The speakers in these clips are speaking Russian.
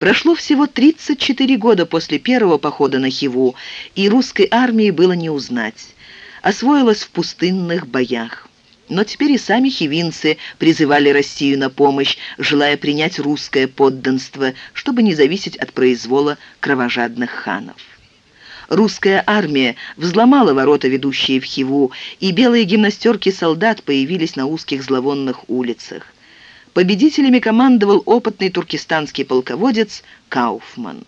Прошло всего 34 года после первого похода на Хиву, и русской армии было не узнать. Освоилась в пустынных боях. Но теперь и сами хивинцы призывали Россию на помощь, желая принять русское подданство, чтобы не зависеть от произвола кровожадных ханов. Русская армия взломала ворота, ведущие в Хиву, и белые гимнастерки солдат появились на узких зловонных улицах. Победителями командовал опытный туркестанский полководец Кауфман.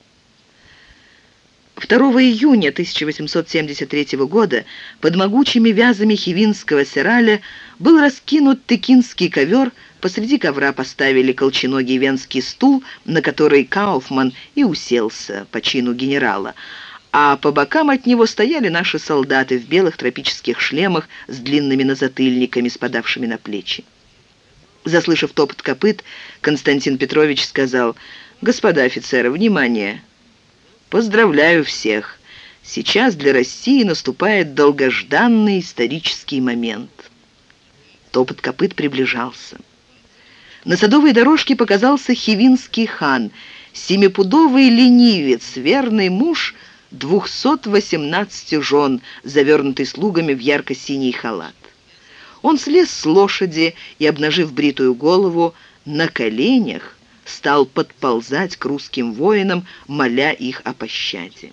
2 июня 1873 года под могучими вязами хивинского сираля был раскинут тыкинский ковер, посреди ковра поставили колченогий венский стул, на который Кауфман и уселся по чину генерала, а по бокам от него стояли наши солдаты в белых тропических шлемах с длинными назатыльниками, спадавшими на плечи. Заслышав топот копыт, Константин Петрович сказал, «Господа офицеры, внимание! Поздравляю всех! Сейчас для России наступает долгожданный исторический момент». Топот копыт приближался. На садовой дорожке показался хивинский хан, семипудовый ленивец, верный муж 218 жен, завернутый слугами в ярко-синий халат. Он слез с лошади и, обнажив бритую голову, на коленях стал подползать к русским воинам, моля их о пощаде.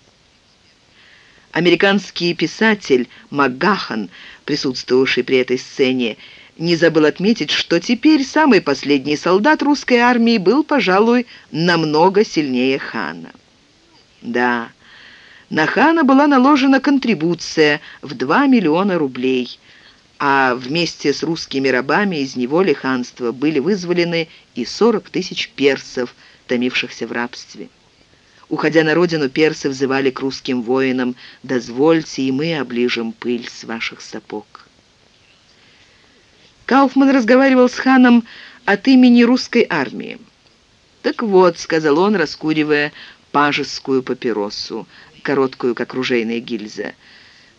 Американский писатель Макгахан, присутствовавший при этой сцене, не забыл отметить, что теперь самый последний солдат русской армии был, пожалуй, намного сильнее хана. Да, на хана была наложена контрибуция в 2 миллиона рублей – а вместе с русскими рабами из неволи ханства были вызволены и 40 тысяч персов, томившихся в рабстве. Уходя на родину, персы взывали к русским воинам «Дозвольте, и мы оближем пыль с ваших сапог». Кауфман разговаривал с ханом от имени русской армии. «Так вот», — сказал он, раскуривая пажескую папиросу, короткую, как ружейная гильза, —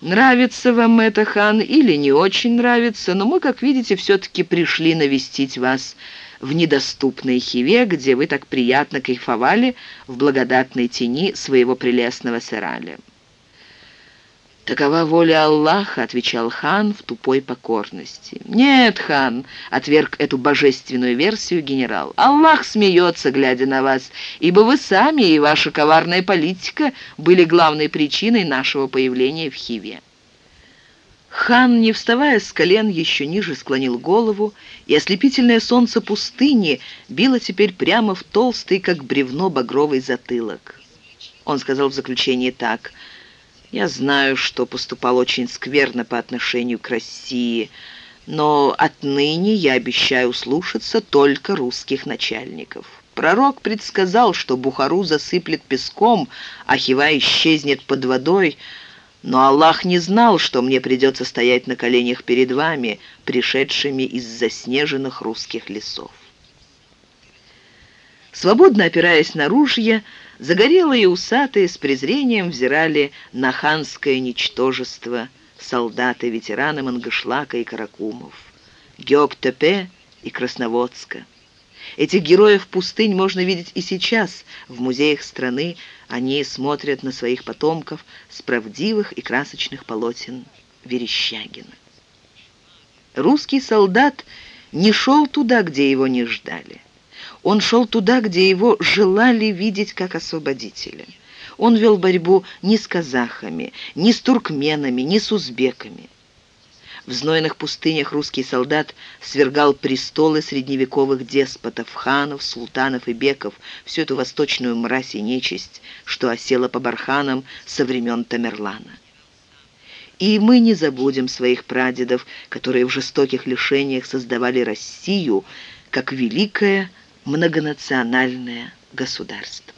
Нравится вам это, хан, или не очень нравится, но мы, как видите, все-таки пришли навестить вас в недоступной Хиве, где вы так приятно кайфовали в благодатной тени своего прелестного сыраля. «Такова воля Аллаха», — отвечал хан в тупой покорности. «Нет, хан», — отверг эту божественную версию генерал, «Аллах смеется, глядя на вас, ибо вы сами и ваша коварная политика были главной причиной нашего появления в Хиве». Хан, не вставая с колен, еще ниже склонил голову, и ослепительное солнце пустыни било теперь прямо в толстый, как бревно, багровый затылок. Он сказал в заключении так — я знаю, что поступал очень скверно по отношению к России, но отныне я обещаю слушаться только русских начальников. Пророк предсказал, что Бухару засыплет песком, а Хива исчезнет под водой, но Аллах не знал, что мне придется стоять на коленях перед вами, пришедшими из заснеженных русских лесов. Свободно опираясь на ружья, Загорелые и усатые с презрением взирали на ханское ничтожество солдаты, ветераны Мангышлака и Каракумов, Геоктепе и Красноводска. Этих героев пустынь можно видеть и сейчас. В музеях страны они смотрят на своих потомков с правдивых и красочных полотен Верещагина. Русский солдат не шел туда, где его не ждали. Он шел туда, где его желали видеть как освободителя. Он вел борьбу не с казахами, не с туркменами, не с узбеками. В знойных пустынях русский солдат свергал престолы средневековых деспотов, ханов, султанов и беков, всю эту восточную мразь и нечисть, что осела по барханам со времен Тамерлана. И мы не забудем своих прадедов, которые в жестоких лишениях создавали Россию как великое многонациональное государство.